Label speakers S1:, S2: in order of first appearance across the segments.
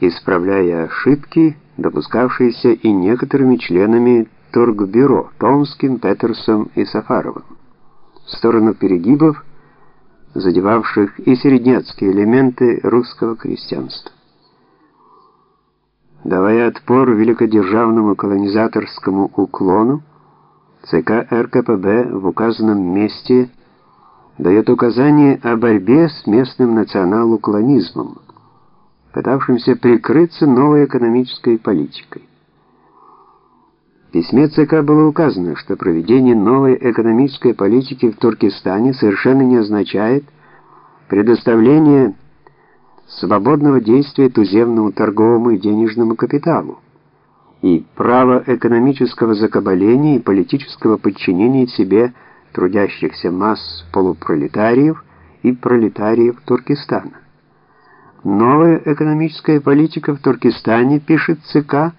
S1: исправляя ошибки, допускавшиеся и некоторыми членами Торгбюро Томским, Петерсом и Сафаровым, в сторону перегибов, задевавших и середняцкие элементы русского крестьянства. Давая отпор великодержавному колонизаторскому уклону, ЦК РКПБ в указанном месте дает указание о борьбе с местным национал-уклонизмом, пытавшимся прикрыться новой экономической политикой. В письме ЦК было указано, что проведение новой экономической политики в Туркестане совершенно не означает предоставление свободного действия туземному торговому и денежному капиталу и право экономического закабаления и политического подчинения себе трудящихся масс полупролетариев и пролетариев Туркестана. Новая экономическая политика в Туркестане, пишет ЦК,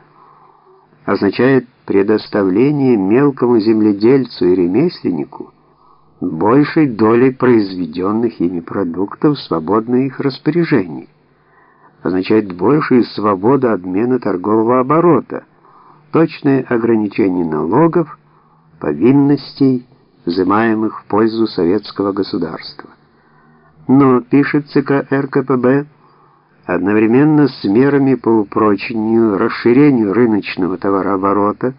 S1: означает предоставление мелкому земледельцу и ремесленнику большей долей произведенных ими продуктов в свободное их распоряжение, означает большую свободу обмена торгового оборота, точное ограничение налогов, повинностей, взимаемых в пользу советского государства. Но, пишет ЦК РКПБ, одновременно с мерами по упрочению, расширению рыночного товарооборота,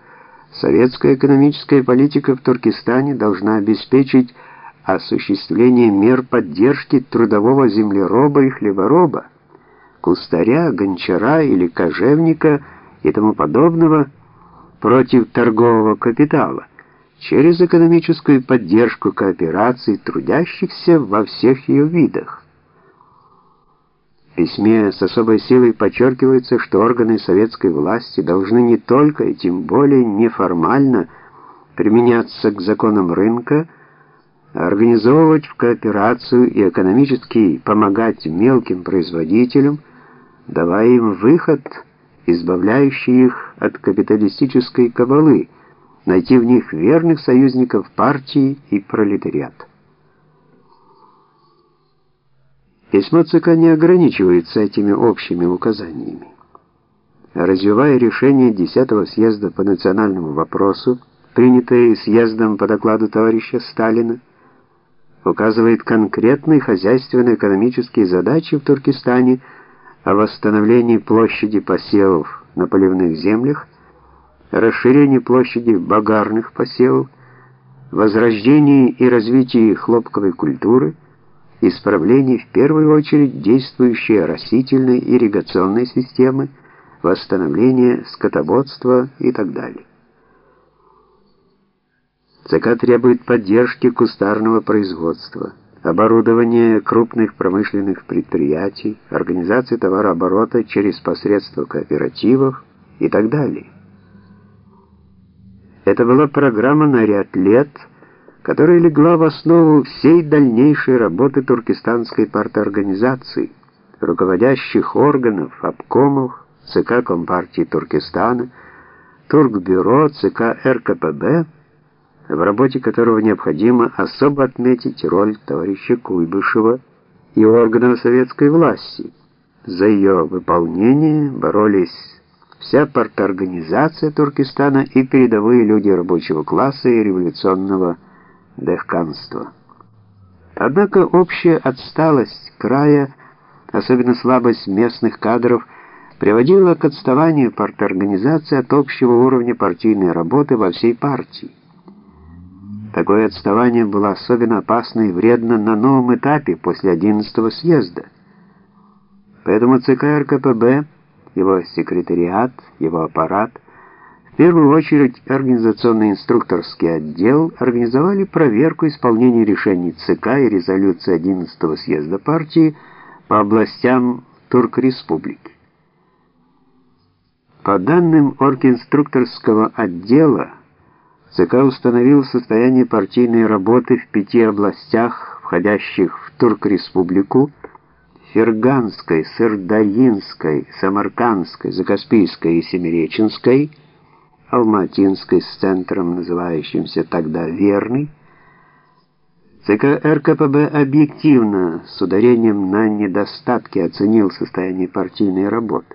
S1: советская экономическая политика в Туркестане должна обеспечить осуществление мер поддержки трудового землероба и хлебороба, кустаря, гончара или кожевника и тому подобного против торгового капитала через экономическую поддержку кооперации трудящихся во всех ее видах. Письме с особой силой подчеркивается, что органы советской власти должны не только и тем более неформально применяться к законам рынка, а организовывать в кооперацию и экономически помогать мелким производителям, давая им выход, избавляющий их от капиталистической кабалы, найти в них верных союзников партии и пролетариата. Письмо ЦК не ограничивается этими общими указаниями. Развивая решение 10-го съезда по национальному вопросу, принятое съездом по докладу товарища Сталина, указывает конкретные хозяйственно-экономические задачи в Туркестане о восстановлении площади посевов на поливных землях, расширении площади багарных посевов, возрождении и развитии хлопковой культуры, исправлении в первую очередь действующей растительной ирригационной системы, восстановление скотободства и так далее. ЦК требует поддержки кустарного производства, оборудования крупных промышленных предприятий, организации товарооборота через посредство кооперативов и так далее. Это была программа на ряд лет, которая легла в основу всей дальнейшей работы туркестанской парторганизации, руководящих органов, обкомов, ЦК Компартии Туркестана, Туркбюро, ЦК РКПБ, в работе которого необходимо особо отметить роль товарища Куйбышева и органов советской власти. За ее выполнение боролись вся парторганизация Туркестана и передовые люди рабочего класса и революционного дехканства. Однако общая отсталость края, особенно слабость местных кадров, приводила к отставанию парторганизации от общего уровня партийной работы во всей партии. Такое отставание было особенно опасно и вредно на новом этапе после 11-го съезда. Поэтому ЦК РКПБ, его секретариат, его аппарат, первую очередь организационно-инструкторский отдел организовали проверку исполнения решений ЦК и резолюции 11-го съезда партии по областям Турк-Республики. По данным оргинструкторского отдела, ЦК установил состояние партийной работы в пяти областях, входящих в Турк-республику, Ферганской, Сырдарьинской, Самаркандской, Закаспийской и Семиреченской, Алматинской с центром, называющимся тогда Верный, ЦК РКПБ объективно, с ударением на недостатки, оценил состояние партийной работы.